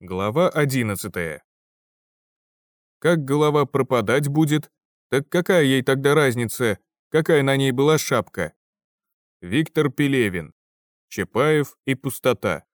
Глава 11. Как голова пропадать будет, так какая ей тогда разница, какая на ней была шапка? Виктор Пелевин. Чапаев и пустота.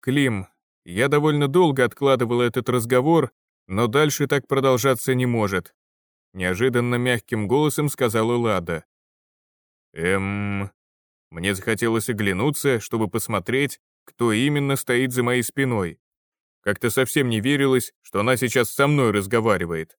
Клим, я довольно долго откладывал этот разговор, но дальше так продолжаться не может. Неожиданно мягким голосом сказала Лада. Эм... Мне захотелось оглянуться, чтобы посмотреть, кто именно стоит за моей спиной. Как-то совсем не верилось, что она сейчас со мной разговаривает.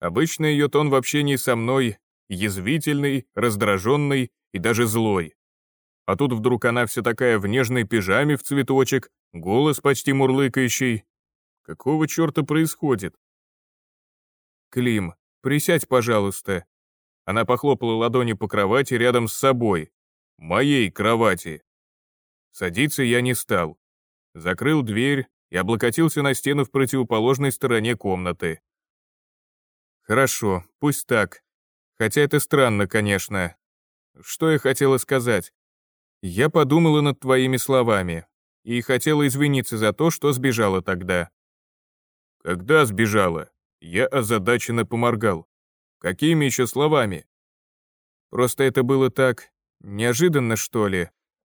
Обычно ее тон в общении со мной язвительный, раздраженный и даже злой. А тут вдруг она вся такая в нежной пижаме в цветочек, голос почти мурлыкающий. Какого черта происходит? Клим, присядь, пожалуйста. Она похлопала ладони по кровати рядом с собой. Моей кровати. Садиться я не стал. Закрыл дверь и облокотился на стену в противоположной стороне комнаты. Хорошо, пусть так. Хотя это странно, конечно. Что я хотела сказать? Я подумала над твоими словами и хотела извиниться за то, что сбежала тогда. Когда сбежала? Я озадаченно поморгал. Какими еще словами? Просто это было так неожиданно, что ли.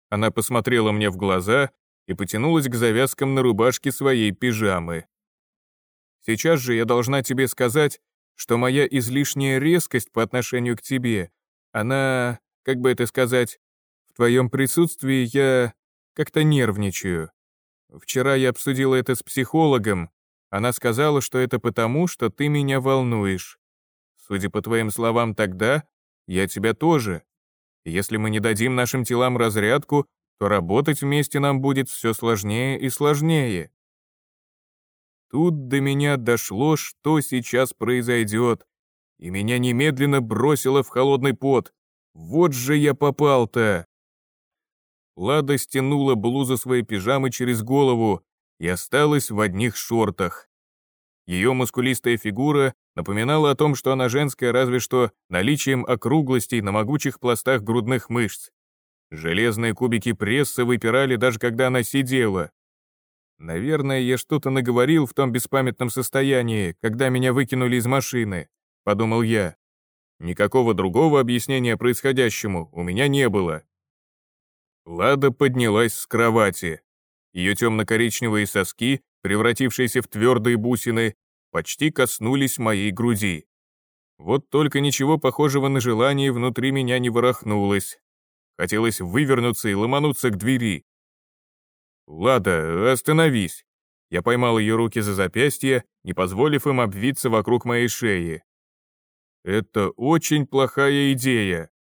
Она посмотрела мне в глаза и потянулась к завязкам на рубашке своей пижамы. «Сейчас же я должна тебе сказать, что моя излишняя резкость по отношению к тебе, она, как бы это сказать, в твоем присутствии я как-то нервничаю. Вчера я обсудила это с психологом, она сказала, что это потому, что ты меня волнуешь. Судя по твоим словам тогда, я тебя тоже. Если мы не дадим нашим телам разрядку, то работать вместе нам будет все сложнее и сложнее. Тут до меня дошло, что сейчас произойдет, и меня немедленно бросило в холодный пот. Вот же я попал-то! Лада стянула блузу своей пижамы через голову и осталась в одних шортах. Ее мускулистая фигура напоминала о том, что она женская разве что наличием округлостей на могучих пластах грудных мышц. Железные кубики пресса выпирали даже когда она сидела. Наверное, я что-то наговорил в том беспамятном состоянии, когда меня выкинули из машины, подумал я. Никакого другого объяснения происходящему у меня не было. Лада поднялась с кровати. Ее темно-коричневые соски, превратившиеся в твердые бусины, почти коснулись моей груди. Вот только ничего похожего на желание внутри меня не ворохнулось. Хотелось вывернуться и ломануться к двери. «Лада, остановись!» Я поймал ее руки за запястье, не позволив им обвиться вокруг моей шеи. «Это очень плохая идея!»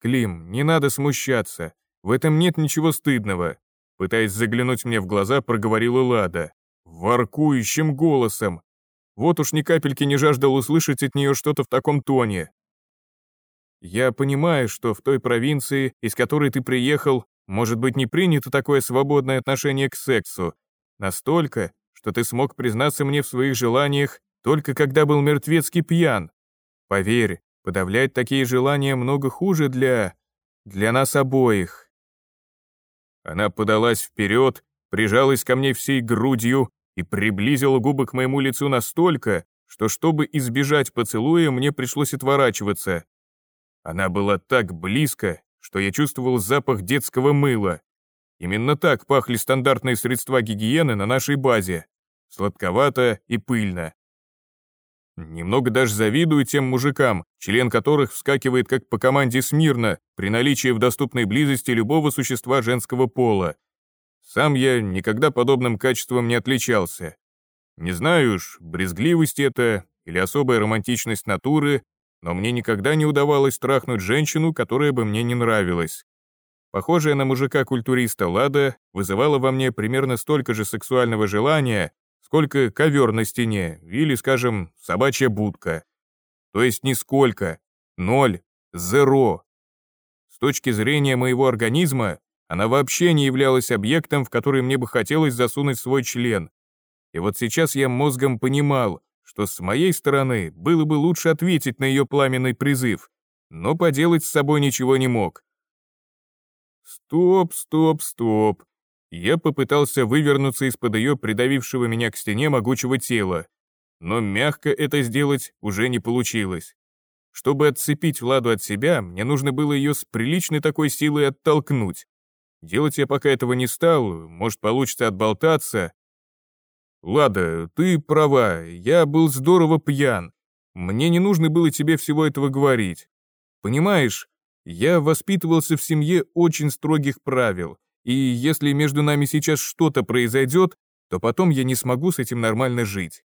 «Клим, не надо смущаться, в этом нет ничего стыдного», пытаясь заглянуть мне в глаза, проговорила Лада воркующим голосом. Вот уж ни капельки не жаждал услышать от нее что-то в таком тоне. «Я понимаю, что в той провинции, из которой ты приехал, может быть не принято такое свободное отношение к сексу, настолько, что ты смог признаться мне в своих желаниях только когда был мертвецкий пьян. Поверь, подавлять такие желания много хуже для... для нас обоих». Она подалась вперед, прижалась ко мне всей грудью, и приблизила губы к моему лицу настолько, что чтобы избежать поцелуя, мне пришлось отворачиваться. Она была так близко, что я чувствовал запах детского мыла. Именно так пахли стандартные средства гигиены на нашей базе. Сладковато и пыльно. Немного даже завидую тем мужикам, член которых вскакивает как по команде смирно при наличии в доступной близости любого существа женского пола. Сам я никогда подобным качеством не отличался. Не знаю уж, брезгливость это или особая романтичность натуры, но мне никогда не удавалось трахнуть женщину, которая бы мне не нравилась. Похожая на мужика-культуриста Лада вызывала во мне примерно столько же сексуального желания, сколько ковер на стене или, скажем, собачья будка. То есть нисколько, ноль, зеро. С точки зрения моего организма, она вообще не являлась объектом, в который мне бы хотелось засунуть свой член. И вот сейчас я мозгом понимал, что с моей стороны было бы лучше ответить на ее пламенный призыв, но поделать с собой ничего не мог. Стоп, стоп, стоп. Я попытался вывернуться из-под ее придавившего меня к стене могучего тела, но мягко это сделать уже не получилось. Чтобы отцепить Ладу от себя, мне нужно было ее с приличной такой силой оттолкнуть. Делать я пока этого не стал, может, получится отболтаться. Лада, ты права, я был здорово пьян. Мне не нужно было тебе всего этого говорить. Понимаешь, я воспитывался в семье очень строгих правил, и если между нами сейчас что-то произойдет, то потом я не смогу с этим нормально жить.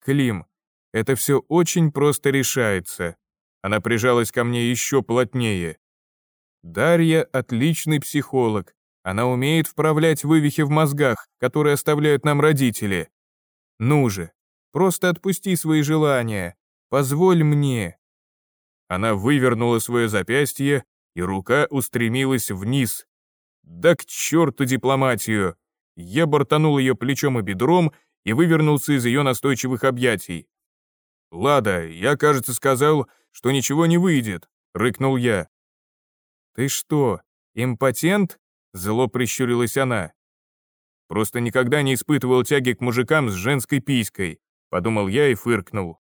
Клим, это все очень просто решается. Она прижалась ко мне еще плотнее. Дарья — отличный психолог. Она умеет вправлять вывихи в мозгах, которые оставляют нам родители. Ну же, просто отпусти свои желания. Позволь мне. Она вывернула свое запястье, и рука устремилась вниз, да к черту дипломатию! Я бортанул ее плечом и бедром и вывернулся из ее настойчивых объятий. «Лада, я, кажется, сказал, что ничего не выйдет», — рыкнул я. «Ты что, импотент?» — зло прищурилась она. «Просто никогда не испытывал тяги к мужикам с женской писькой», — подумал я и фыркнул.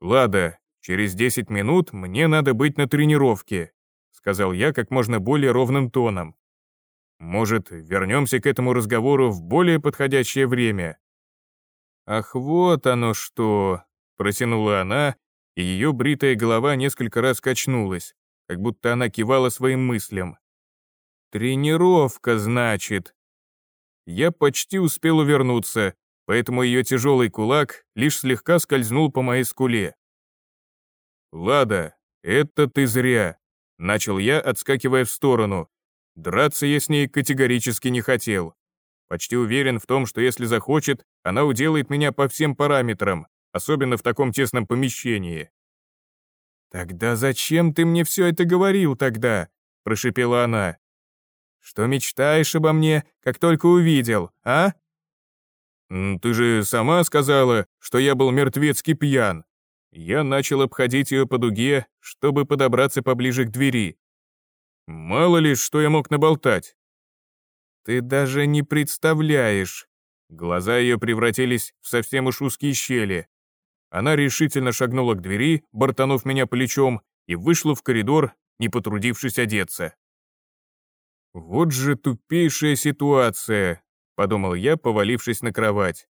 «Лада, через десять минут мне надо быть на тренировке», — сказал я как можно более ровным тоном. Может, вернемся к этому разговору в более подходящее время?» «Ах, вот оно что!» — протянула она, и ее бритая голова несколько раз качнулась, как будто она кивала своим мыслям. «Тренировка, значит!» Я почти успел увернуться, поэтому ее тяжелый кулак лишь слегка скользнул по моей скуле. «Лада, это ты зря!» — начал я, отскакивая в сторону, Драться я с ней категорически не хотел. Почти уверен в том, что если захочет, она уделает меня по всем параметрам, особенно в таком тесном помещении. «Тогда зачем ты мне все это говорил тогда?» — прошепела она. «Что мечтаешь обо мне, как только увидел, а?» «Ты же сама сказала, что я был мертвецки пьян». Я начал обходить ее по дуге, чтобы подобраться поближе к двери. Мало ли, что я мог наболтать. Ты даже не представляешь. Глаза ее превратились в совсем уж узкие щели. Она решительно шагнула к двери, бортанув меня плечом, и вышла в коридор, не потрудившись одеться. «Вот же тупейшая ситуация», — подумал я, повалившись на кровать.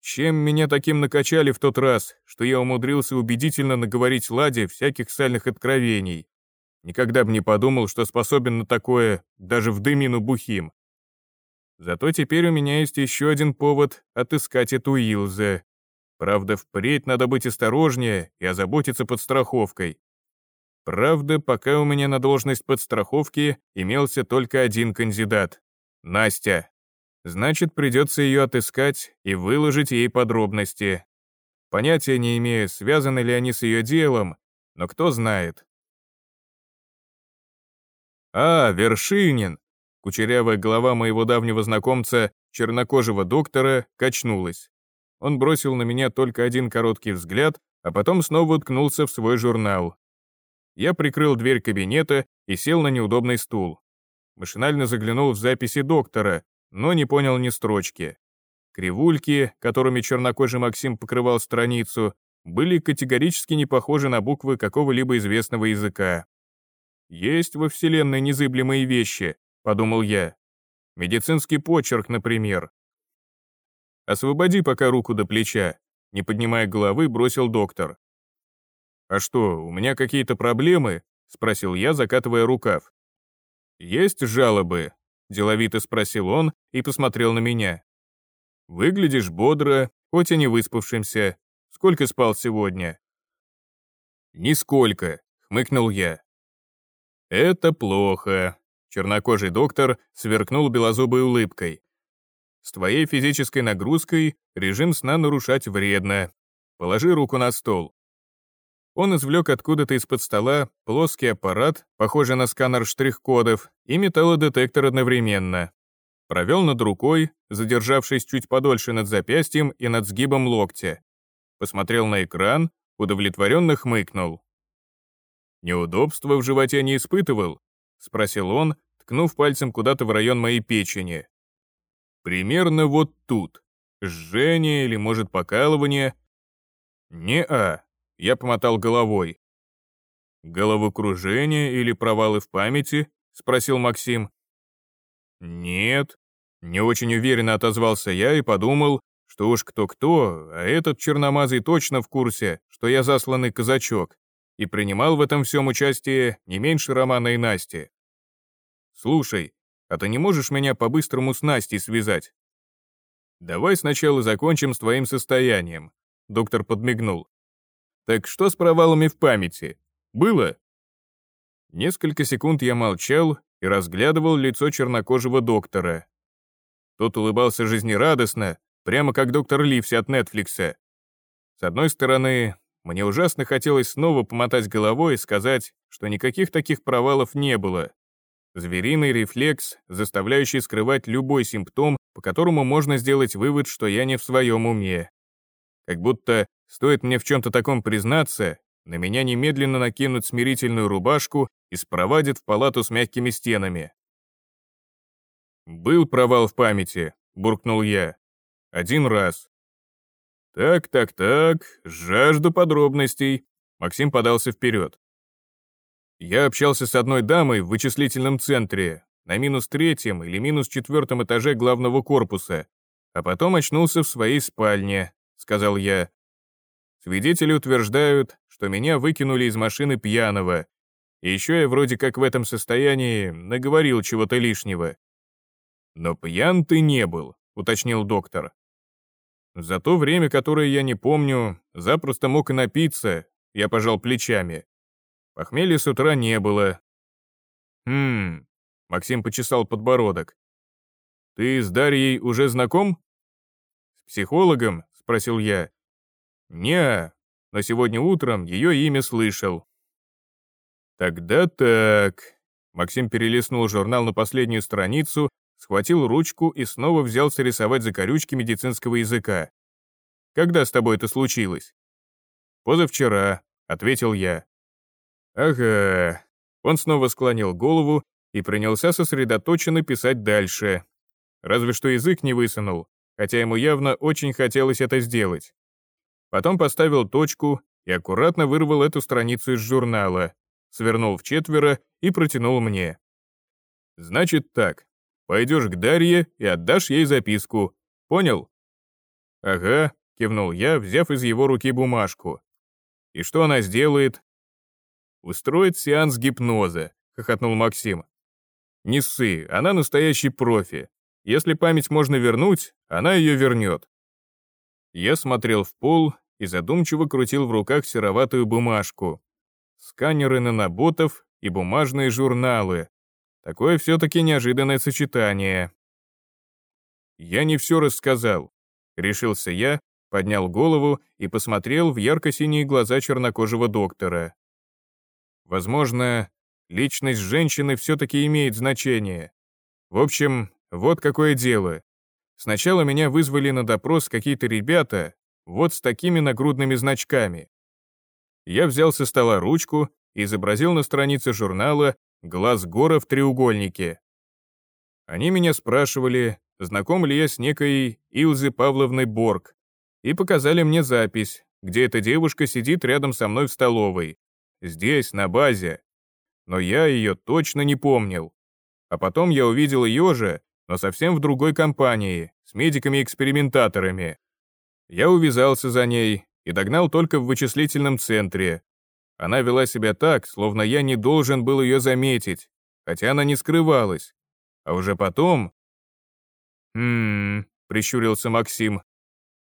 Чем меня таким накачали в тот раз, что я умудрился убедительно наговорить Ладе всяких сальных откровений. Никогда бы не подумал, что способен на такое даже в дымину бухим. Зато теперь у меня есть еще один повод отыскать эту Илзе. Правда, впредь надо быть осторожнее и озаботиться подстраховкой. Правда, пока у меня на должность подстраховки имелся только один кандидат — Настя. Значит, придется ее отыскать и выложить ей подробности. Понятия не имею, связаны ли они с ее делом, но кто знает. «А, Вершинин!» Кучерявая голова моего давнего знакомца, чернокожего доктора, качнулась. Он бросил на меня только один короткий взгляд, а потом снова уткнулся в свой журнал. Я прикрыл дверь кабинета и сел на неудобный стул. Машинально заглянул в записи доктора, но не понял ни строчки. Кривульки, которыми чернокожий Максим покрывал страницу, были категорически не похожи на буквы какого-либо известного языка. Есть во Вселенной незыблемые вещи, подумал я. Медицинский почерк, например. Освободи пока руку до плеча, не поднимая головы, бросил доктор. А что, у меня какие-то проблемы? спросил я, закатывая рукав. Есть жалобы? деловито спросил он и посмотрел на меня. Выглядишь бодро, хоть и не выспавшимся. Сколько спал сегодня? Нисколько, хмыкнул я. «Это плохо», — чернокожий доктор сверкнул белозубой улыбкой. «С твоей физической нагрузкой режим сна нарушать вредно. Положи руку на стол». Он извлек откуда-то из-под стола плоский аппарат, похожий на сканер штрих-кодов, и металлодетектор одновременно. Провел над рукой, задержавшись чуть подольше над запястьем и над сгибом локтя. Посмотрел на экран, удовлетворенно хмыкнул. «Неудобства в животе не испытывал?» — спросил он, ткнув пальцем куда-то в район моей печени. Примерно вот тут. Жжение или, может, покалывание. Не-а, я помотал головой. Головокружение или провалы в памяти? Спросил Максим. Нет. Не очень уверенно отозвался я и подумал, что уж кто-кто, а этот черномазый точно в курсе, что я засланный казачок, и принимал в этом всем участие не меньше Романа и Насти. «Слушай, а ты не можешь меня по-быстрому с Настей связать?» «Давай сначала закончим с твоим состоянием», — доктор подмигнул. «Так что с провалами в памяти? Было?» Несколько секунд я молчал и разглядывал лицо чернокожего доктора. Тот улыбался жизнерадостно, прямо как доктор Ливси от Нетфликса. С одной стороны, мне ужасно хотелось снова помотать головой и сказать, что никаких таких провалов не было. Звериный рефлекс, заставляющий скрывать любой симптом, по которому можно сделать вывод, что я не в своем уме. Как будто, стоит мне в чем-то таком признаться, на меня немедленно накинут смирительную рубашку и спровадят в палату с мягкими стенами. «Был провал в памяти», — буркнул я. «Один раз». «Так, так, так, жажду подробностей», — Максим подался вперед. Я общался с одной дамой в вычислительном центре, на минус третьем или минус четвертом этаже главного корпуса, а потом очнулся в своей спальне, сказал я. Свидетели утверждают, что меня выкинули из машины пьяного, и еще я вроде как в этом состоянии наговорил чего-то лишнего. Но пьян ты не был, уточнил доктор. За то время, которое я не помню, запросто мог и напиться, я пожал плечами. Похмелья с утра не было. Хм, Максим почесал подбородок. Ты с Дарьей уже знаком? С психологом? Спросил я. Не, но сегодня утром ее имя слышал. Тогда так. Максим перелистнул журнал на последнюю страницу, схватил ручку и снова взялся рисовать закорючки медицинского языка. «Когда с тобой это случилось?» «Позавчера», — ответил я. Ага. Он снова склонил голову и принялся сосредоточенно писать дальше. Разве что язык не высунул, хотя ему явно очень хотелось это сделать. Потом поставил точку и аккуратно вырвал эту страницу из журнала, свернул в четверо и протянул мне. «Значит так, пойдешь к Дарье и отдашь ей записку. Понял?» «Ага», — кивнул я, взяв из его руки бумажку. «И что она сделает?» «Устроит сеанс гипноза», — хохотнул Максим. «Не ссы, она настоящий профи. Если память можно вернуть, она ее вернет». Я смотрел в пол и задумчиво крутил в руках сероватую бумажку. Сканеры наноботов и бумажные журналы. Такое все-таки неожиданное сочетание. Я не все рассказал. Решился я, поднял голову и посмотрел в ярко-синие глаза чернокожего доктора. Возможно, личность женщины все-таки имеет значение. В общем, вот какое дело. Сначала меня вызвали на допрос какие-то ребята, вот с такими нагрудными значками. Я взял со стола ручку изобразил на странице журнала глаз гора в треугольнике. Они меня спрашивали, знаком ли я с некой Илзой Павловной Борг, и показали мне запись, где эта девушка сидит рядом со мной в столовой. Здесь, на базе. Но я ее точно не помнил. А потом я увидел ее же, но совсем в другой компании, с медиками-экспериментаторами. Я увязался за ней и догнал только в вычислительном центре. Она вела себя так, словно я не должен был ее заметить, хотя она не скрывалась. А уже потом... «Хм...» — прищурился Максим.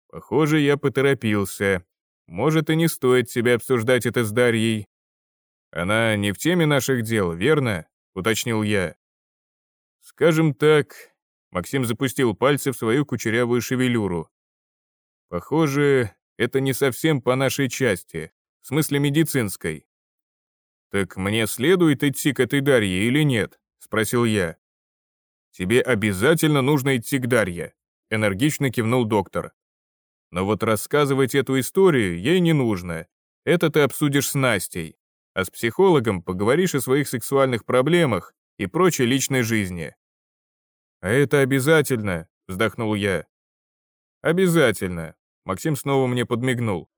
«Похоже, я поторопился. Может, и не стоит себе обсуждать это с Дарьей. Она не в теме наших дел, верно? Уточнил я. Скажем так, Максим запустил пальцы в свою кучерявую шевелюру. Похоже, это не совсем по нашей части, в смысле медицинской. Так мне следует идти к этой Дарье или нет? Спросил я. Тебе обязательно нужно идти к Дарье, энергично кивнул доктор. Но вот рассказывать эту историю ей не нужно. Это ты обсудишь с Настей. А с психологом поговоришь о своих сексуальных проблемах и прочей личной жизни. «А это обязательно», — вздохнул я. «Обязательно», — Максим снова мне подмигнул.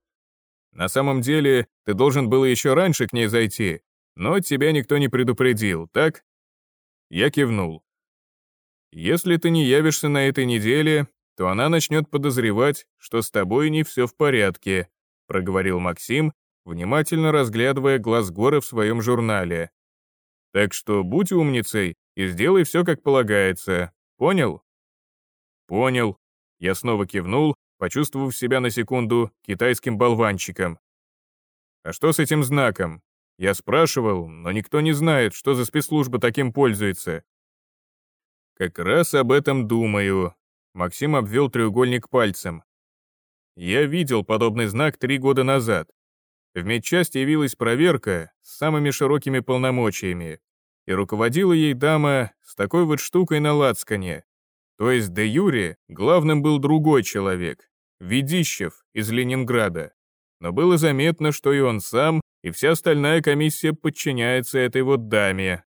«На самом деле, ты должен был еще раньше к ней зайти, но тебя никто не предупредил, так?» Я кивнул. «Если ты не явишься на этой неделе, то она начнет подозревать, что с тобой не все в порядке», проговорил Максим, внимательно разглядывая глаз горы в своем журнале. «Так что будь умницей и сделай все как полагается. Понял?» «Понял». Я снова кивнул, почувствовав себя на секунду китайским болванчиком. «А что с этим знаком?» Я спрашивал, но никто не знает, что за спецслужба таким пользуется. «Как раз об этом думаю», — Максим обвел треугольник пальцем. «Я видел подобный знак три года назад. В медчасти явилась проверка с самыми широкими полномочиями, и руководила ей дама с такой вот штукой на лацкане. То есть де Юре главным был другой человек, Ведищев из Ленинграда. Но было заметно, что и он сам, и вся остальная комиссия подчиняется этой вот даме.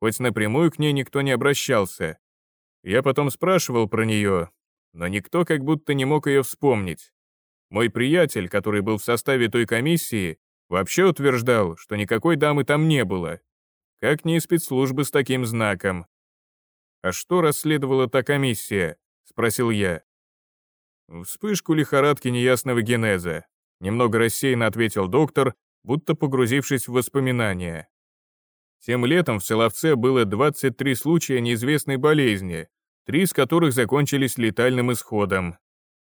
Хоть напрямую к ней никто не обращался. Я потом спрашивал про нее, но никто как будто не мог ее вспомнить. Мой приятель, который был в составе той комиссии, вообще утверждал, что никакой дамы там не было, как не спецслужбы с таким знаком. «А что расследовала та комиссия?» — спросил я. «Вспышку лихорадки неясного генеза», — немного рассеянно ответил доктор, будто погрузившись в воспоминания. Тем летом в Соловце было 23 случая неизвестной болезни, три из которых закончились летальным исходом.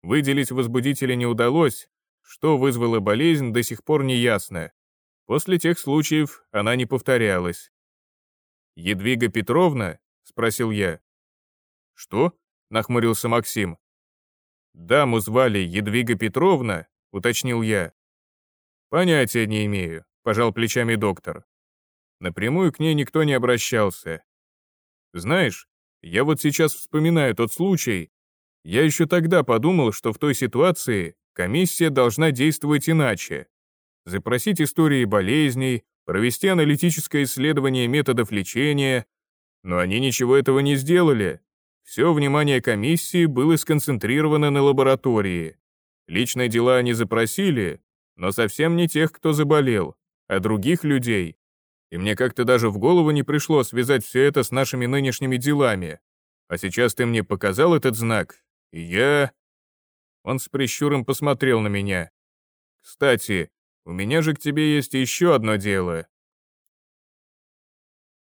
Выделить возбудителя не удалось, что вызвало болезнь, до сих пор не ясно. После тех случаев она не повторялась. «Едвига Петровна?» — спросил я. «Что?» — нахмурился Максим. «Даму звали Едвига Петровна?» — уточнил я. «Понятия не имею», — пожал плечами доктор. Напрямую к ней никто не обращался. «Знаешь, я вот сейчас вспоминаю тот случай. Я еще тогда подумал, что в той ситуации комиссия должна действовать иначе. Запросить истории болезней, провести аналитическое исследование методов лечения, но они ничего этого не сделали. Все внимание комиссии было сконцентрировано на лаборатории. Личные дела они запросили, но совсем не тех, кто заболел, а других людей. И мне как-то даже в голову не пришло связать все это с нашими нынешними делами. А сейчас ты мне показал этот знак, я...» Он с прищуром посмотрел на меня. «Кстати, у меня же к тебе есть еще одно дело.